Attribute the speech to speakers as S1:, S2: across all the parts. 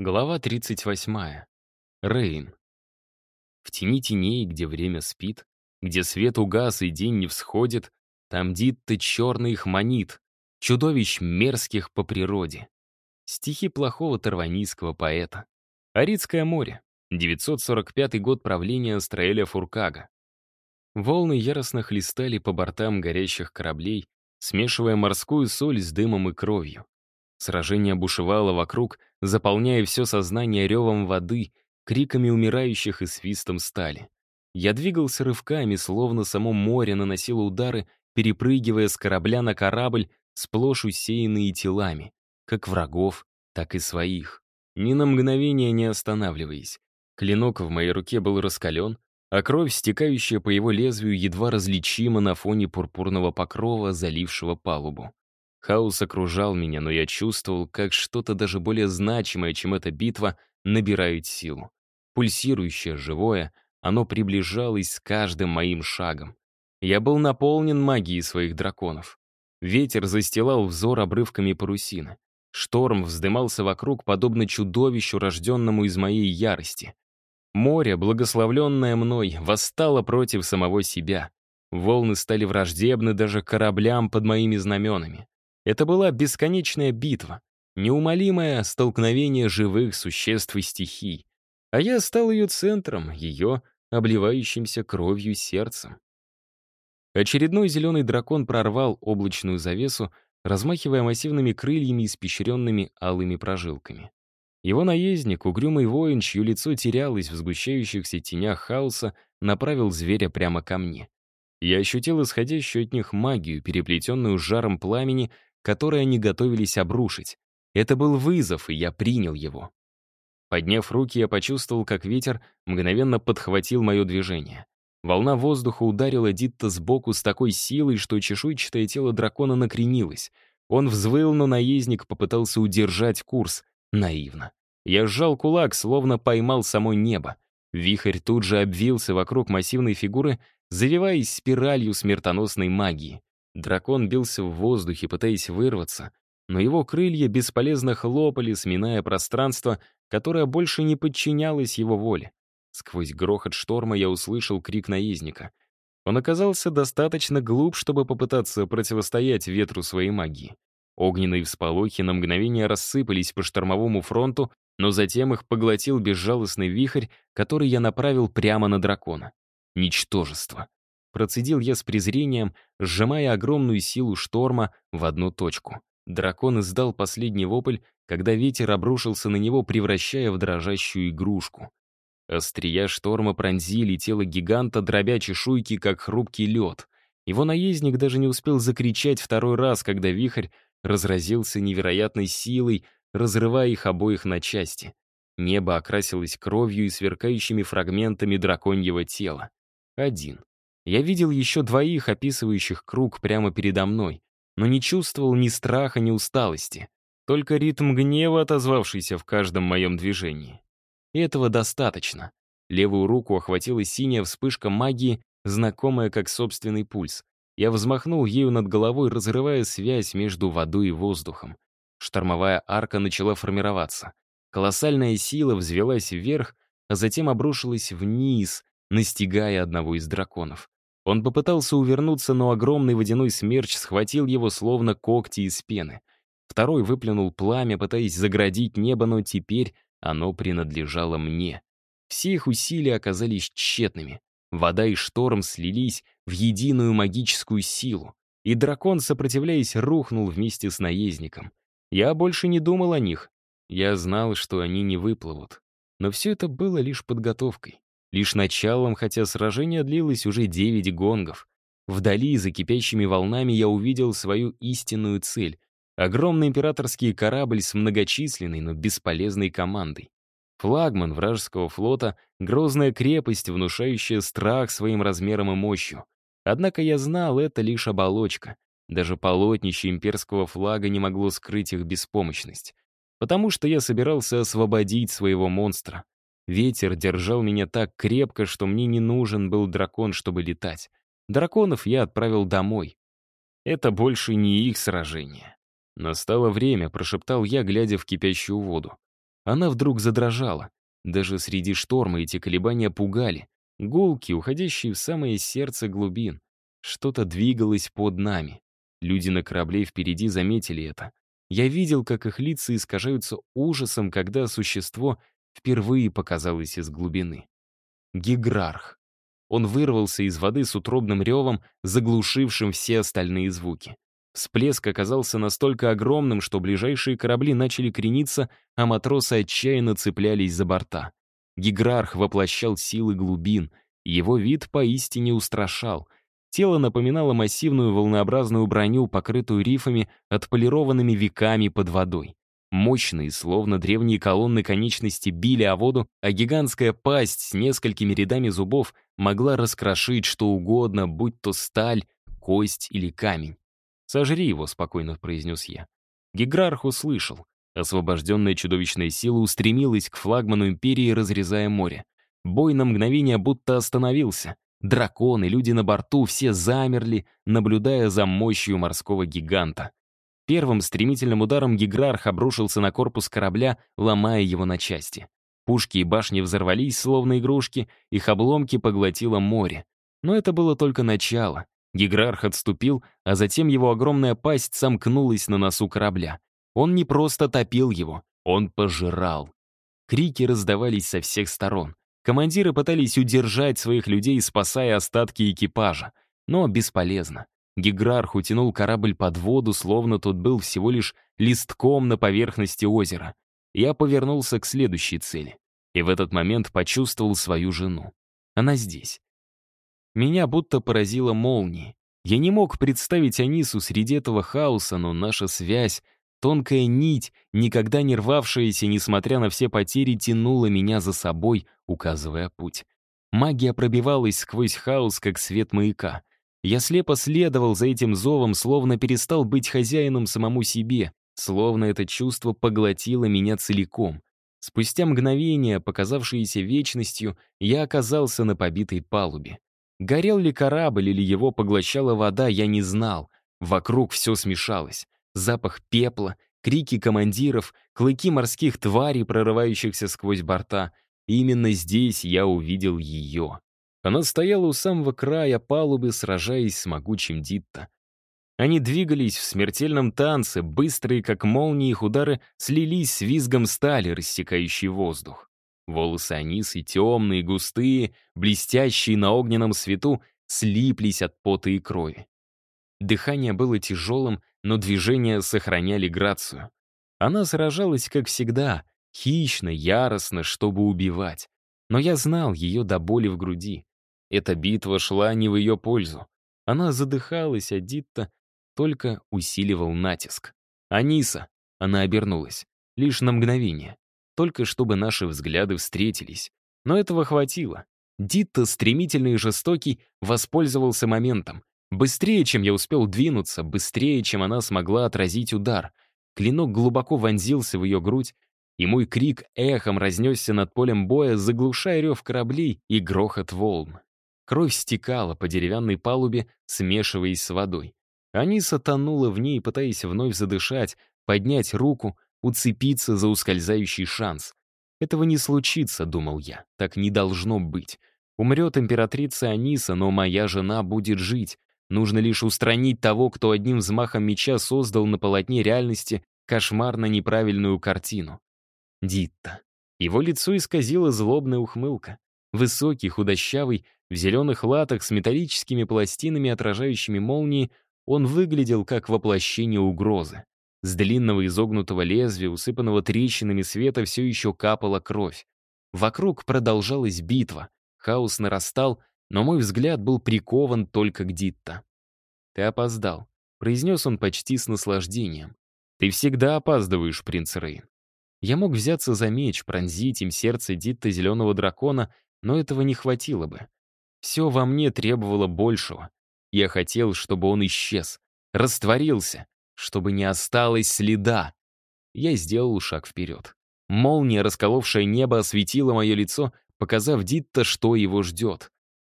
S1: Глава 38. Рейн. В тени теней, где время спит, где свет угас и день не всходит, там Дитта черный их манит, чудовищ мерзких по природе. Стихи плохого тарванийского поэта. Арицкое море. 945 год правления Астраэля Фуркага. Волны яростно хлестали по бортам горящих кораблей, смешивая морскую соль с дымом и кровью. Сражение бушевало вокруг, заполняя все сознание ревом воды, криками умирающих и свистом стали. Я двигался рывками, словно само море наносило удары, перепрыгивая с корабля на корабль, сплошь усеянные телами, как врагов, так и своих. Ни на мгновение не останавливаясь. Клинок в моей руке был раскален, а кровь, стекающая по его лезвию, едва различима на фоне пурпурного покрова, залившего палубу. Хаос окружал меня, но я чувствовал, как что-то даже более значимое, чем эта битва, набирает силу. Пульсирующее, живое, оно приближалось с каждым моим шагом. Я был наполнен магией своих драконов. Ветер застилал взор обрывками парусины. Шторм вздымался вокруг, подобно чудовищу, рожденному из моей ярости. Море, благословленное мной, восстало против самого себя. Волны стали враждебны даже кораблям под моими знаменами. Это была бесконечная битва, неумолимое столкновение живых существ и стихий. А я стал ее центром, ее обливающимся кровью сердцем. Очередной зеленый дракон прорвал облачную завесу, размахивая массивными крыльями, испещренными алыми прожилками. Его наездник, угрюмый воин, чье лицо терялось в сгущающихся тенях хаоса, направил зверя прямо ко мне. Я ощутил исходящую от них магию, переплетенную жаром пламени, который они готовились обрушить. Это был вызов, и я принял его. Подняв руки, я почувствовал, как ветер мгновенно подхватил мое движение. Волна воздуха ударила Дитта сбоку с такой силой, что чешуйчатое тело дракона накренилось. Он взвыл, но наездник попытался удержать курс. Наивно. Я сжал кулак, словно поймал само небо. Вихрь тут же обвился вокруг массивной фигуры, завиваясь спиралью смертоносной магии. Дракон бился в воздухе, пытаясь вырваться, но его крылья бесполезно хлопали, сминая пространство, которое больше не подчинялось его воле. Сквозь грохот шторма я услышал крик наездника. Он оказался достаточно глуп, чтобы попытаться противостоять ветру своей магии. Огненные всполохи на мгновение рассыпались по штормовому фронту, но затем их поглотил безжалостный вихрь, который я направил прямо на дракона. Ничтожество. Процедил я с презрением, сжимая огромную силу шторма в одну точку. Дракон издал последний вопль, когда ветер обрушился на него, превращая в дрожащую игрушку. Острия шторма пронзили тело гиганта, дробя чешуйки, как хрупкий лед. Его наездник даже не успел закричать второй раз, когда вихрь разразился невероятной силой, разрывая их обоих на части. Небо окрасилось кровью и сверкающими фрагментами драконьего тела. Один. Я видел еще двоих, описывающих круг прямо передо мной, но не чувствовал ни страха, ни усталости. Только ритм гнева, отозвавшийся в каждом моем движении. И этого достаточно. Левую руку охватила синяя вспышка магии, знакомая как собственный пульс. Я взмахнул ею над головой, разрывая связь между водой и воздухом. Штормовая арка начала формироваться. Колоссальная сила взвелась вверх, а затем обрушилась вниз, настигая одного из драконов. Он попытался увернуться, но огромный водяной смерч схватил его, словно когти из пены. Второй выплюнул пламя, пытаясь заградить небо, но теперь оно принадлежало мне. Все их усилия оказались тщетными. Вода и шторм слились в единую магическую силу, и дракон, сопротивляясь, рухнул вместе с наездником. Я больше не думал о них. Я знал, что они не выплывут. Но все это было лишь подготовкой лишь началом, хотя сражение длилось уже девять гонгов. Вдали, за кипящими волнами, я увидел свою истинную цель — огромный императорский корабль с многочисленной, но бесполезной командой. Флагман вражеского флота — грозная крепость, внушающая страх своим размером и мощью. Однако я знал, это лишь оболочка. Даже полотнище имперского флага не могло скрыть их беспомощность. Потому что я собирался освободить своего монстра — Ветер держал меня так крепко, что мне не нужен был дракон, чтобы летать. Драконов я отправил домой. Это больше не их сражение. «Настало время», — прошептал я, глядя в кипящую воду. Она вдруг задрожала. Даже среди шторма эти колебания пугали. Гулки, уходящие в самое сердце глубин. Что-то двигалось под нами. Люди на корабле впереди заметили это. Я видел, как их лица искажаются ужасом, когда существо впервые показалась из глубины. Гиграрх. Он вырвался из воды с утробным ревом, заглушившим все остальные звуки. Всплеск оказался настолько огромным, что ближайшие корабли начали крениться, а матросы отчаянно цеплялись за борта. Гиграрх воплощал силы глубин. Его вид поистине устрашал. Тело напоминало массивную волнообразную броню, покрытую рифами, отполированными веками под водой. Мощные, словно древние колонны конечности, били о воду, а гигантская пасть с несколькими рядами зубов могла раскрошить что угодно, будь то сталь, кость или камень. «Сожри его», — спокойно произнес я. Гиграрх услышал. Освобожденная чудовищная сила устремилась к флагману Империи, разрезая море. Бой на мгновение будто остановился. Драконы, люди на борту, все замерли, наблюдая за мощью морского гиганта. Первым стремительным ударом Гиграрх обрушился на корпус корабля, ломая его на части. Пушки и башни взорвались, словно игрушки, их обломки поглотило море. Но это было только начало. Гиграрх отступил, а затем его огромная пасть сомкнулась на носу корабля. Он не просто топил его, он пожирал. Крики раздавались со всех сторон. Командиры пытались удержать своих людей, спасая остатки экипажа, но бесполезно. Гиграрх утянул корабль под воду, словно тот был всего лишь листком на поверхности озера. Я повернулся к следующей цели. И в этот момент почувствовал свою жену. Она здесь. Меня будто поразила молния. Я не мог представить Анису среди этого хаоса, но наша связь, тонкая нить, никогда не рвавшаяся, несмотря на все потери, тянула меня за собой, указывая путь. Магия пробивалась сквозь хаос, как свет маяка. Я слепо следовал за этим зовом, словно перестал быть хозяином самому себе, словно это чувство поглотило меня целиком. Спустя мгновение, показавшееся вечностью, я оказался на побитой палубе. Горел ли корабль или его поглощала вода, я не знал. Вокруг все смешалось. Запах пепла, крики командиров, клыки морских тварей, прорывающихся сквозь борта. Именно здесь я увидел ее. Она стояла у самого края палубы, сражаясь с могучим Дитто. Они двигались в смертельном танце, быстрые, как молнии, их удары слились с визгом стали, рассекающей воздух. Волосы Анисы, темные, густые, блестящие на огненном свету, слиплись от пота и крови. Дыхание было тяжелым, но движения сохраняли грацию. Она сражалась, как всегда, хищно, яростно, чтобы убивать. Но я знал ее до боли в груди. Эта битва шла не в ее пользу. Она задыхалась, а Дитта только усиливал натиск. «Аниса!» — она обернулась. Лишь на мгновение. Только чтобы наши взгляды встретились. Но этого хватило. Дитта, стремительный и жестокий, воспользовался моментом. Быстрее, чем я успел двинуться, быстрее, чем она смогла отразить удар. Клинок глубоко вонзился в ее грудь, и мой крик эхом разнесся над полем боя, заглушая рев кораблей и грохот волн. Кровь стекала по деревянной палубе, смешиваясь с водой. Аниса тонула в ней, пытаясь вновь задышать, поднять руку, уцепиться за ускользающий шанс. «Этого не случится», — думал я, — «так не должно быть. Умрет императрица Аниса, но моя жена будет жить. Нужно лишь устранить того, кто одним взмахом меча создал на полотне реальности кошмарно неправильную картину». Дитта. Его лицо исказила злобная ухмылка. Высокий, худощавый, в зеленых латах с металлическими пластинами, отражающими молнии, он выглядел как воплощение угрозы. С длинного изогнутого лезвия, усыпанного трещинами света, все еще капала кровь. Вокруг продолжалась битва. Хаос нарастал, но мой взгляд был прикован только к Дитта. «Ты опоздал», — произнес он почти с наслаждением. «Ты всегда опаздываешь, принц Рейн». Я мог взяться за меч, пронзить им сердце Дитта Зеленого Дракона — но этого не хватило бы. Все во мне требовало большего. Я хотел, чтобы он исчез, растворился, чтобы не осталось следа. Я сделал шаг вперед. Молния, расколовшая небо, осветила мое лицо, показав Дитто, что его ждет.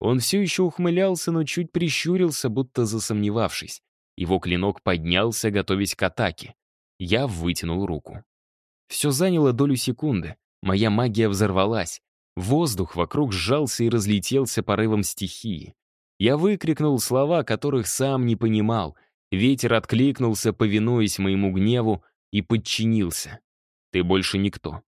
S1: Он все еще ухмылялся, но чуть прищурился, будто засомневавшись. Его клинок поднялся, готовясь к атаке. Я вытянул руку. Все заняло долю секунды. Моя магия взорвалась. Воздух вокруг сжался и разлетелся порывом стихии. Я выкрикнул слова, которых сам не понимал. Ветер откликнулся, повинуясь моему гневу, и подчинился. «Ты больше никто».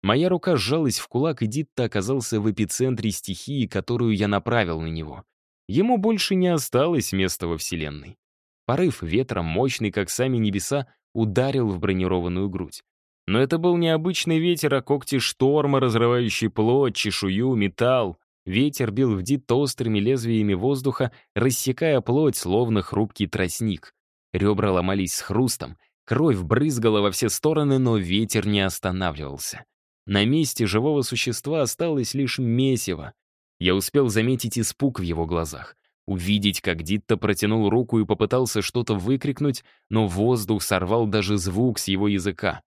S1: Моя рука сжалась в кулак, и Дитта оказался в эпицентре стихии, которую я направил на него. Ему больше не осталось места во Вселенной. Порыв ветра, мощный, как сами небеса, ударил в бронированную грудь. Но это был не обычный ветер, а когти шторма, разрывающий плоть, чешую, металл. Ветер бил в Дит острыми лезвиями воздуха, рассекая плоть, словно хрупкий тростник. Ребра ломались с хрустом, кровь брызгала во все стороны, но ветер не останавливался. На месте живого существа осталось лишь месиво. Я успел заметить испуг в его глазах. Увидеть, как Дитто протянул руку и попытался что-то выкрикнуть, но воздух сорвал даже звук с его языка.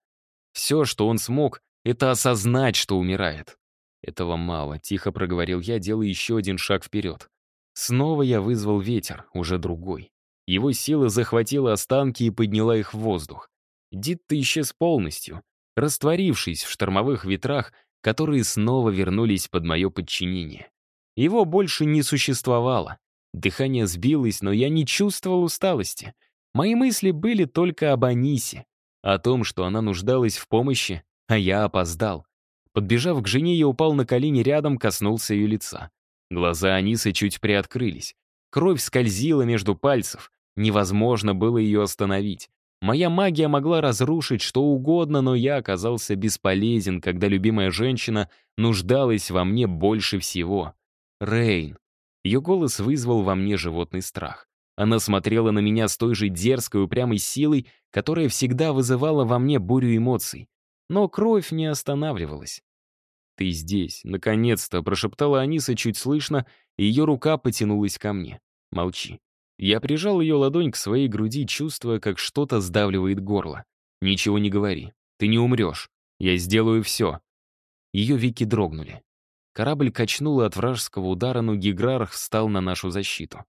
S1: Все, что он смог, это осознать, что умирает. Этого мало, тихо проговорил я, делая еще один шаг вперед. Снова я вызвал ветер, уже другой. Его сила захватила останки и подняла их в воздух. Дитта исчез полностью, растворившись в штормовых ветрах, которые снова вернулись под мое подчинение. Его больше не существовало. Дыхание сбилось, но я не чувствовал усталости. Мои мысли были только об Анисе. О том, что она нуждалась в помощи, а я опоздал. Подбежав к жене, я упал на колени рядом, коснулся ее лица. Глаза Анисы чуть приоткрылись. Кровь скользила между пальцев. Невозможно было ее остановить. Моя магия могла разрушить что угодно, но я оказался бесполезен, когда любимая женщина нуждалась во мне больше всего. Рейн. Ее голос вызвал во мне животный страх. Она смотрела на меня с той же дерзкой, упрямой силой, которая всегда вызывала во мне бурю эмоций. Но кровь не останавливалась. «Ты здесь, наконец-то!» — прошептала Аниса чуть слышно, и ее рука потянулась ко мне. «Молчи». Я прижал ее ладонь к своей груди, чувствуя, как что-то сдавливает горло. «Ничего не говори. Ты не умрешь. Я сделаю все». Ее веки дрогнули. Корабль качнуло от вражеского удара, но Гиграрх встал на нашу защиту.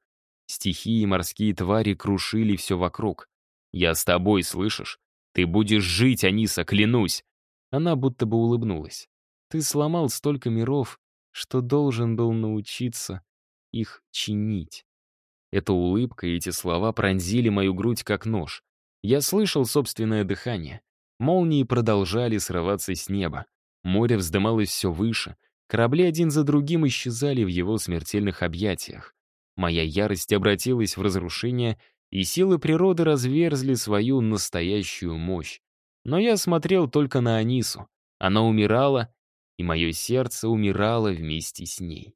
S1: Стихии и морские твари крушили все вокруг. «Я с тобой, слышишь? Ты будешь жить, Аниса, клянусь!» Она будто бы улыбнулась. «Ты сломал столько миров, что должен был научиться их чинить». Эта улыбка и эти слова пронзили мою грудь как нож. Я слышал собственное дыхание. Молнии продолжали срываться с неба. Море вздымалось все выше. Корабли один за другим исчезали в его смертельных объятиях. Моя ярость обратилась в разрушение, и силы природы разверзли свою настоящую мощь. Но я смотрел только на Анису. Она умирала, и мое сердце умирало вместе с ней.